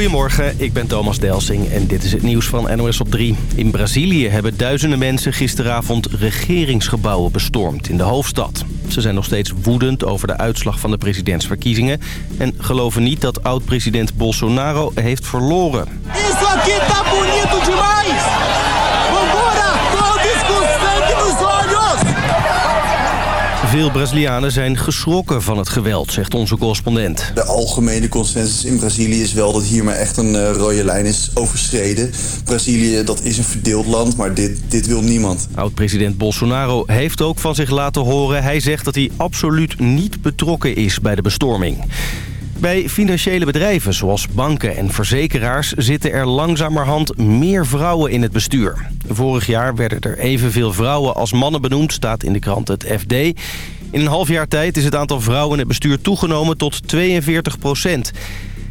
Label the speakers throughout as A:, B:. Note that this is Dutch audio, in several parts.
A: Goedemorgen, ik ben Thomas Delsing en dit is het nieuws van NOS op 3. In Brazilië hebben duizenden mensen gisteravond regeringsgebouwen bestormd in de hoofdstad. Ze zijn nog steeds woedend over de uitslag van de presidentsverkiezingen... en geloven niet dat oud-president Bolsonaro heeft verloren. Veel Brazilianen zijn geschrokken van het geweld, zegt onze correspondent.
B: De algemene consensus in Brazilië is wel dat hier maar echt een uh, rode lijn is overschreden. Brazilië, dat is een verdeeld land, maar dit, dit wil niemand.
A: Oud-president Bolsonaro heeft ook van zich laten horen. Hij zegt dat hij absoluut niet betrokken is bij de bestorming. Bij financiële bedrijven zoals banken en verzekeraars zitten er langzamerhand meer vrouwen in het bestuur. Vorig jaar werden er evenveel vrouwen als mannen benoemd, staat in de krant het FD. In een half jaar tijd is het aantal vrouwen in het bestuur toegenomen tot 42 procent.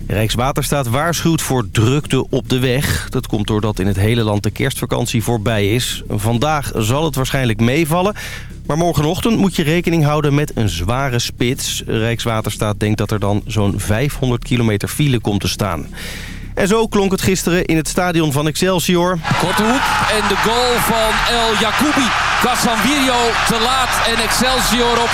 A: Rijkswaterstaat waarschuwt voor drukte op de weg. Dat komt doordat in het hele land de kerstvakantie voorbij is. Vandaag zal het waarschijnlijk meevallen. Maar morgenochtend moet je rekening houden met een zware spits. Rijkswaterstaat denkt dat er dan zo'n 500 kilometer file komt te staan. En zo klonk het gisteren in het stadion van Excelsior.
C: Korte hoek en de goal van El Jacoubi. Casanvirio te laat en Excelsior op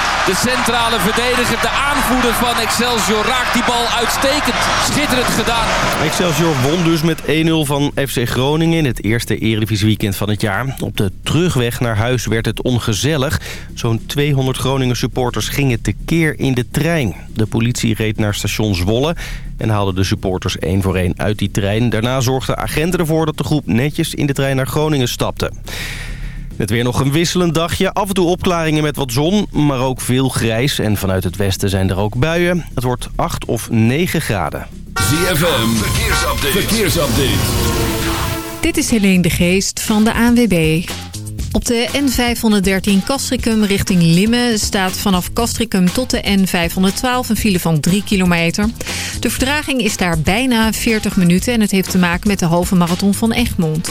C: 1-0. De centrale verdediger, de aanvoerder van Excelsior, raakt die bal uitstekend. Schitterend gedaan.
A: Excelsior won dus met 1-0 van FC Groningen in het eerste Eredivisie-weekend van het jaar. Op de terugweg naar huis werd het ongezellig. Zo'n 200 Groningen supporters gingen tekeer in de trein. De politie reed naar station Zwolle en haalde de supporters één voor één uit die trein. Daarna zorgden agenten ervoor dat de groep netjes in de trein naar Groningen stapte. Het weer nog een wisselend dagje. Af en toe opklaringen met wat zon, maar ook veel grijs. En vanuit het westen zijn er ook buien. Het wordt 8 of 9 graden.
D: ZFM, verkeersupdate. verkeersupdate.
E: Dit is Helene de Geest van de ANWB. Op de N513 Castricum richting Limmen staat vanaf Castricum tot de N512 een file van 3 kilometer. De verdraging is daar bijna 40 minuten en het heeft te maken met de halve marathon van Egmond.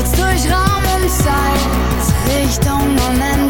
F: Sturz durch Raum und Zeit, Richtung Unendlichkeit.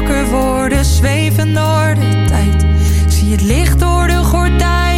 F: wakker worden, zweven door de tijd. Zie het licht door de gordijn.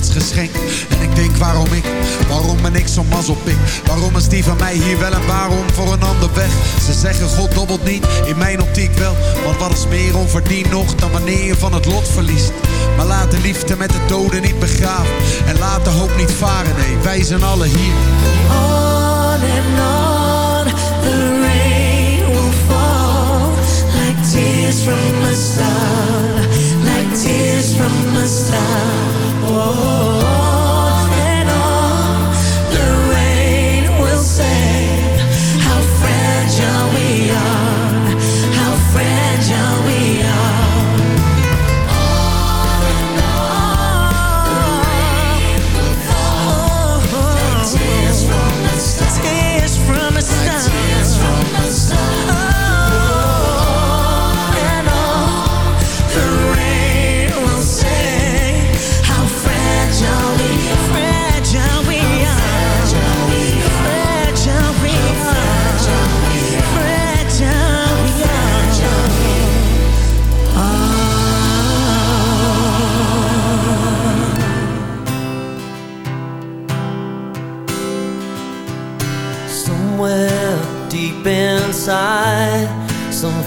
F: Geschenk. En ik denk waarom ik, waarom ben ik zo'n mazzelpik? Waarom is die van mij hier wel en waarom voor een ander weg? Ze zeggen God dobbelt niet, in mijn optiek wel. Want wat is meer onverdiend nog dan wanneer je van het lot verliest? Maar laat de liefde met de doden niet begraven. En laat de hoop niet varen, nee, wij zijn alle hier. On and
G: on,
H: the rain will fall like tears from a star.
I: tears from
G: the sky. Whoa.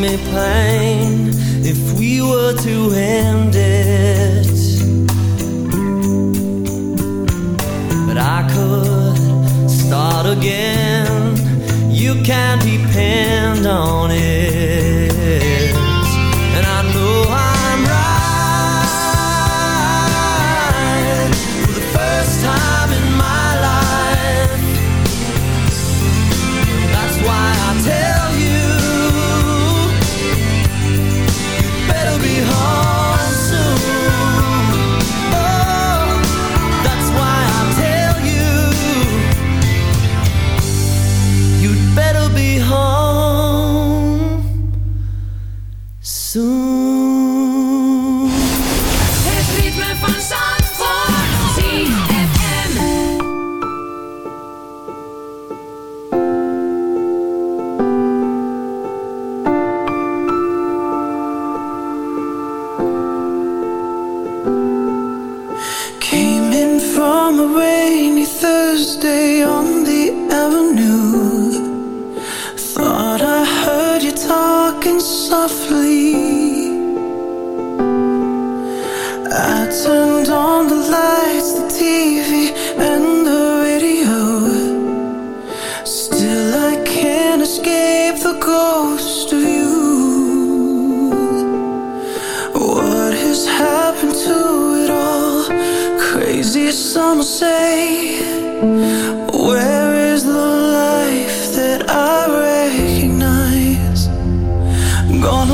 G: me if we were to end it.
H: gone.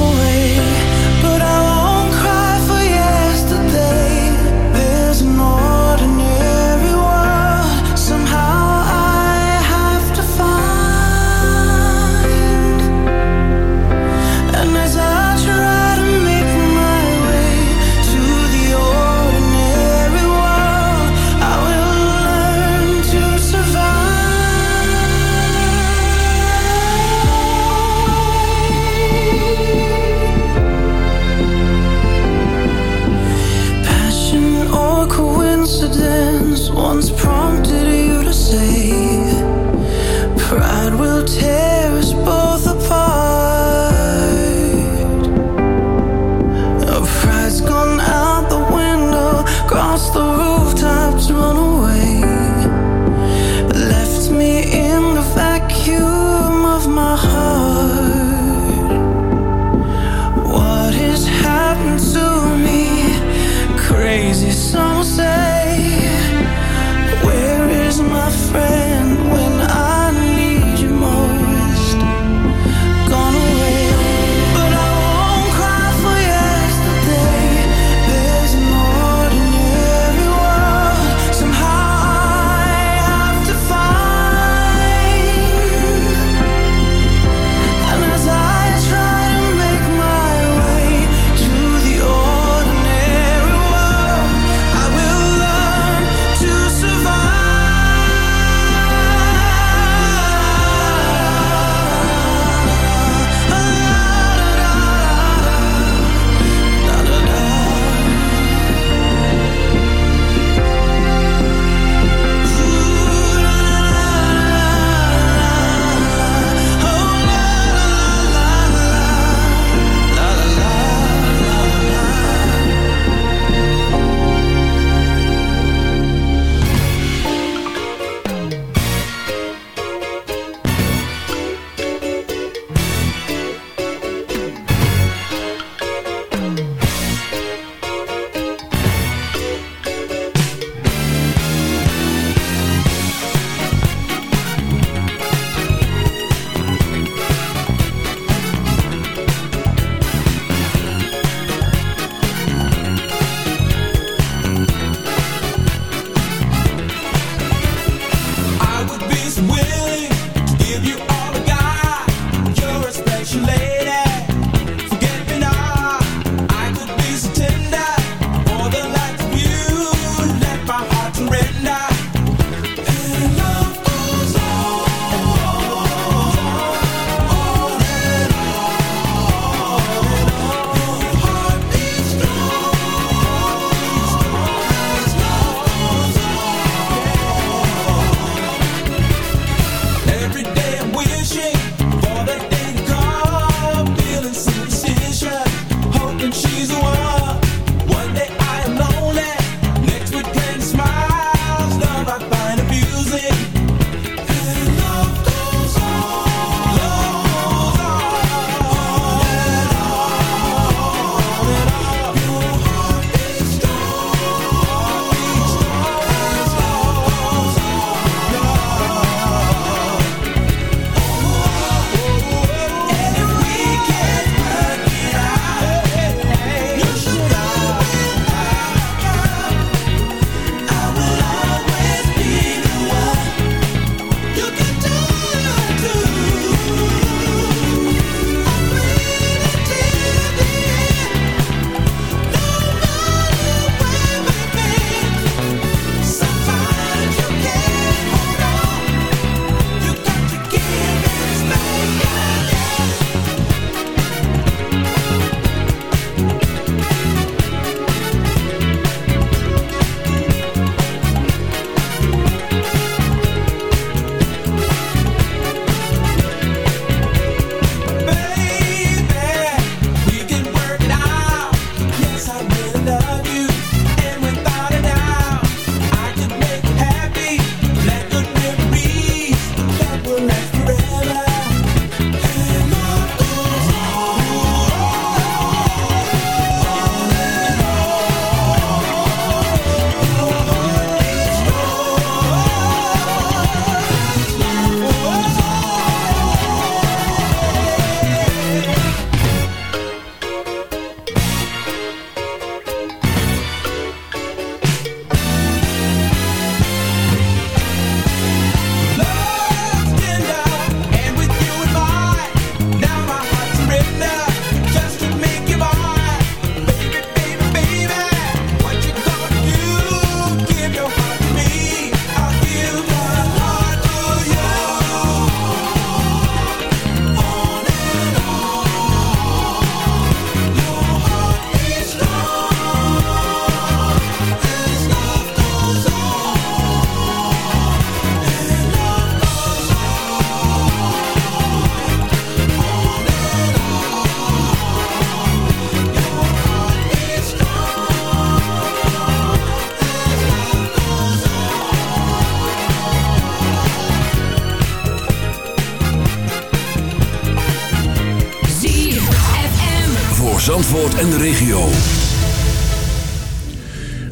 D: En de regio.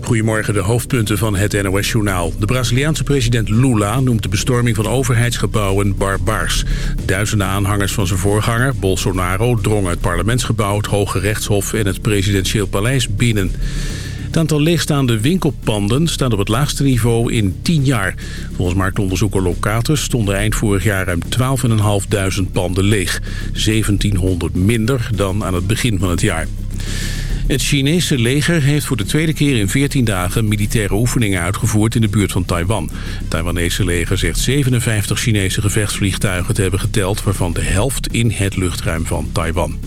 J: Goedemorgen, de hoofdpunten van het NOS-journaal. De Braziliaanse president Lula noemt de bestorming van overheidsgebouwen barbaars. Duizenden aanhangers van zijn voorganger, Bolsonaro, drongen het parlementsgebouw, het Hoge Rechtshof en het presidentieel paleis binnen. Het aantal leegstaande winkelpanden staat op het laagste niveau in 10 jaar. Volgens marktonderzoeker Locatus stonden eind vorig jaar ruim 12.500 panden leeg. 1700 minder dan aan het begin van het jaar. Het Chinese leger heeft voor de tweede keer in 14 dagen militaire oefeningen uitgevoerd in de buurt van Taiwan. Het Taiwanese leger zegt 57 Chinese gevechtsvliegtuigen te hebben geteld, waarvan de helft in het luchtruim van Taiwan.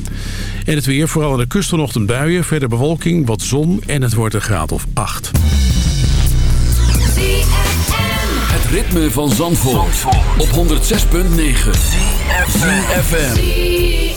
J: En het weer, vooral aan de kust vanochtend buien, verder bewolking, wat zon en het wordt een graad of 8.
D: Het ritme van Zandvoort, op 106.9. FM.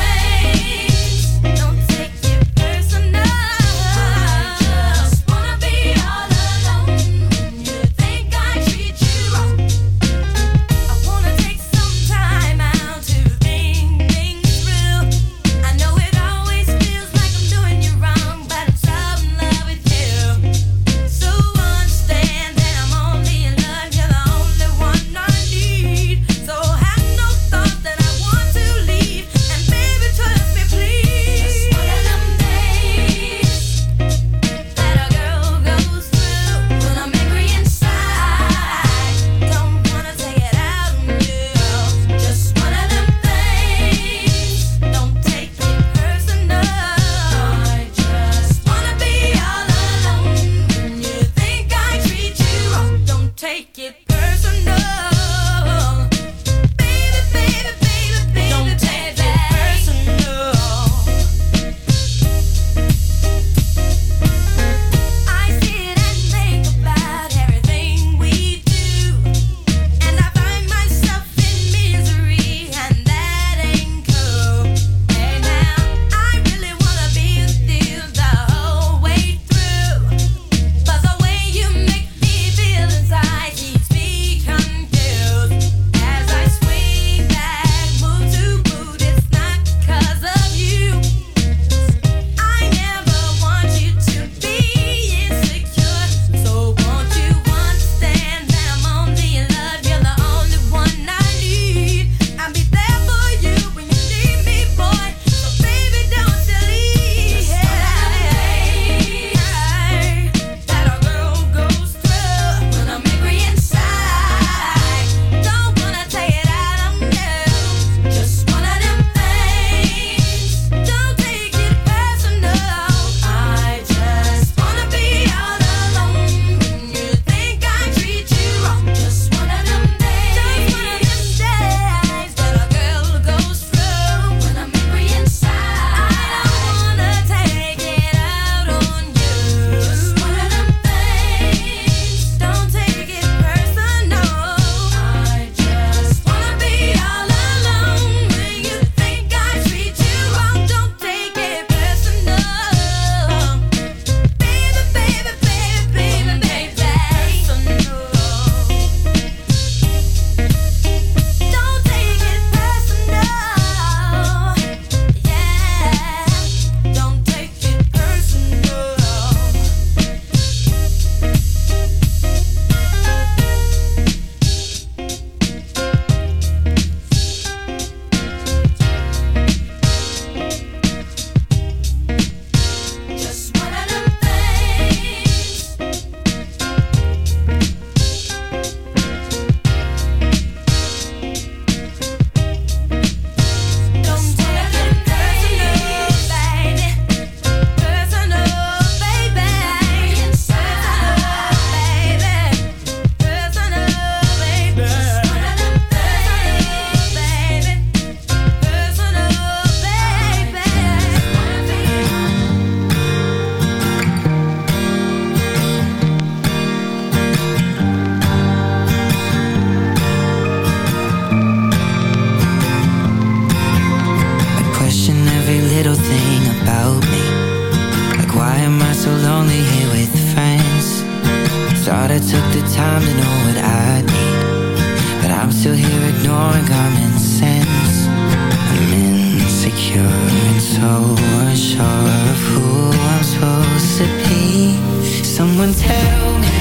K: who I'm supposed to be? Someone tell me,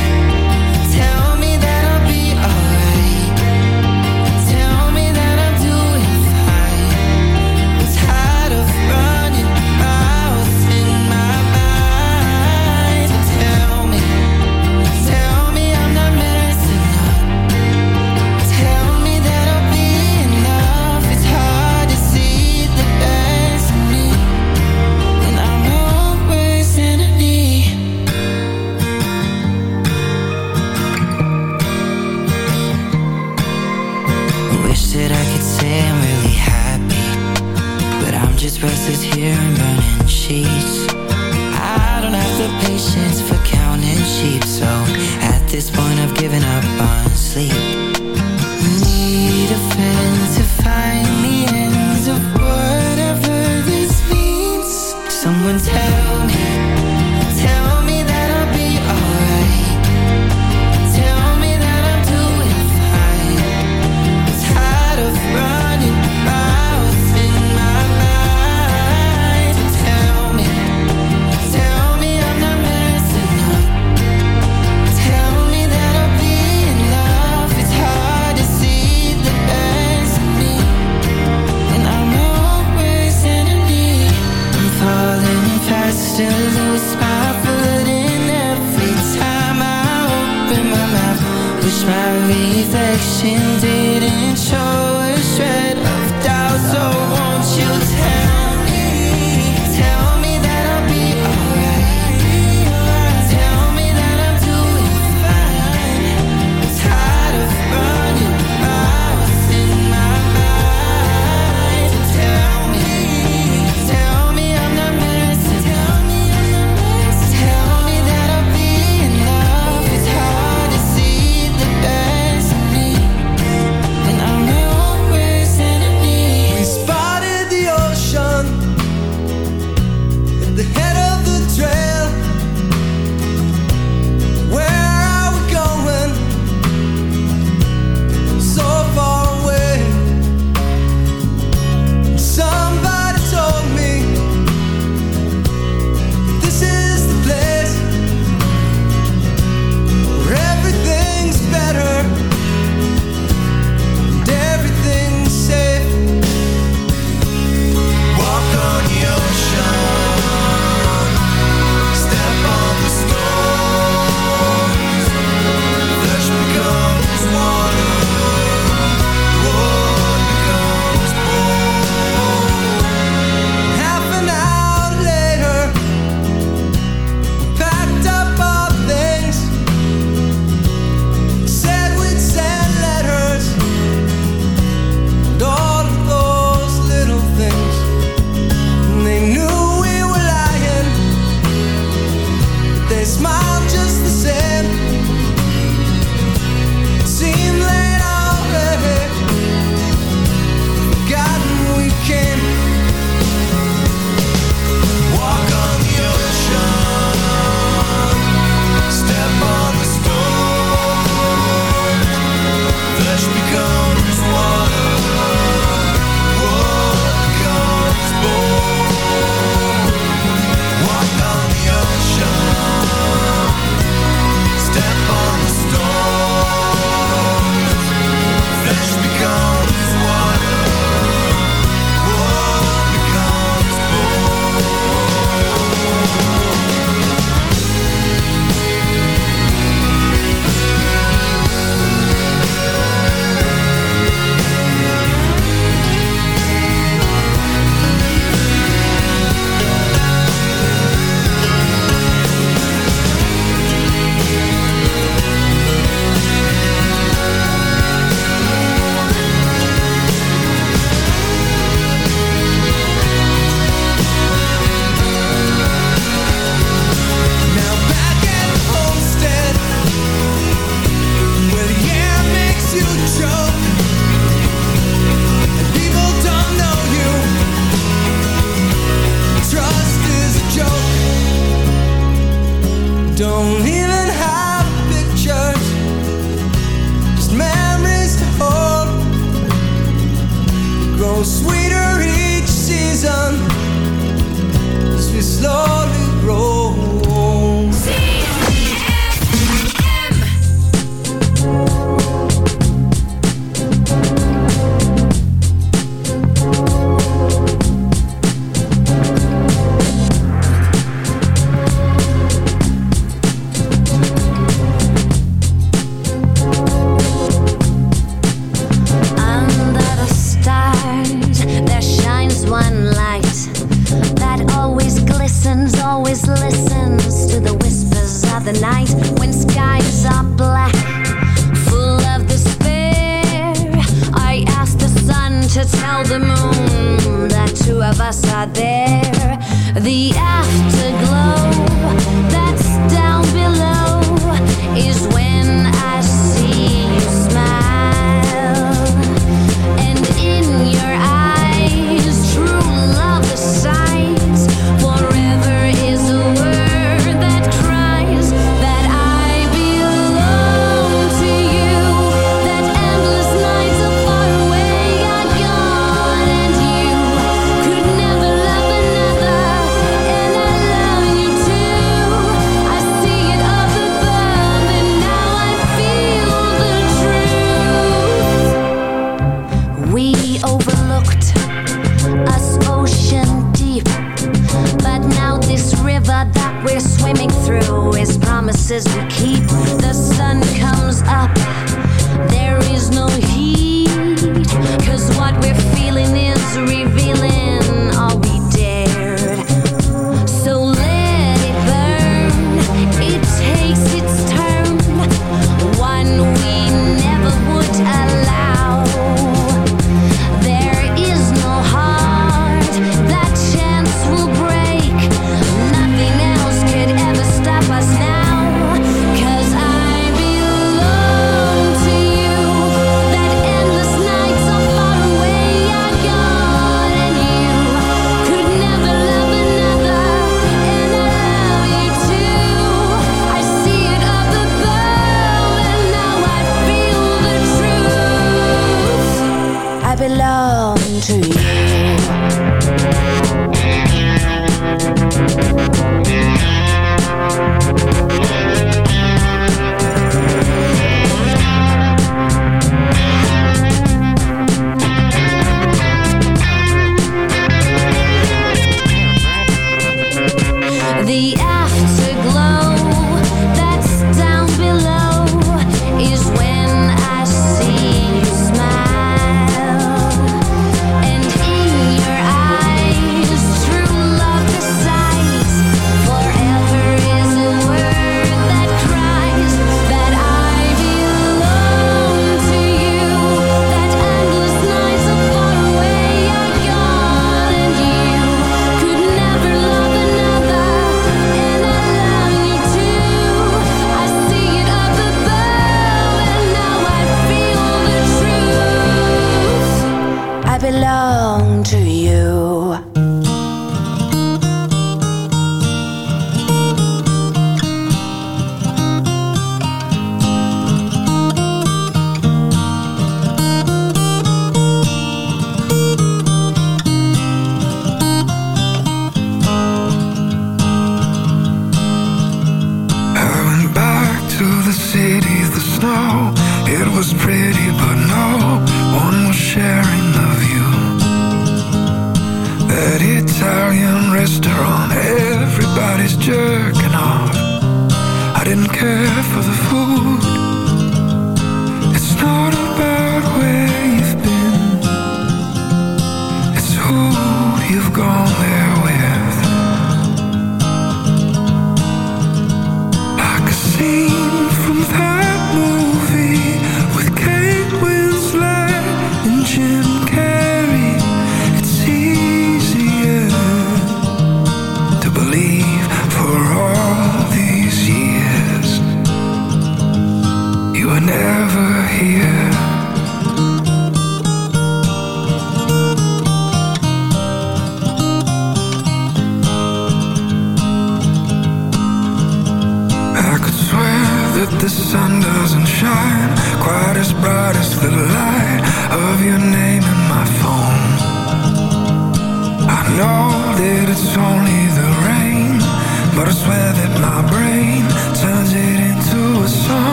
K: tell me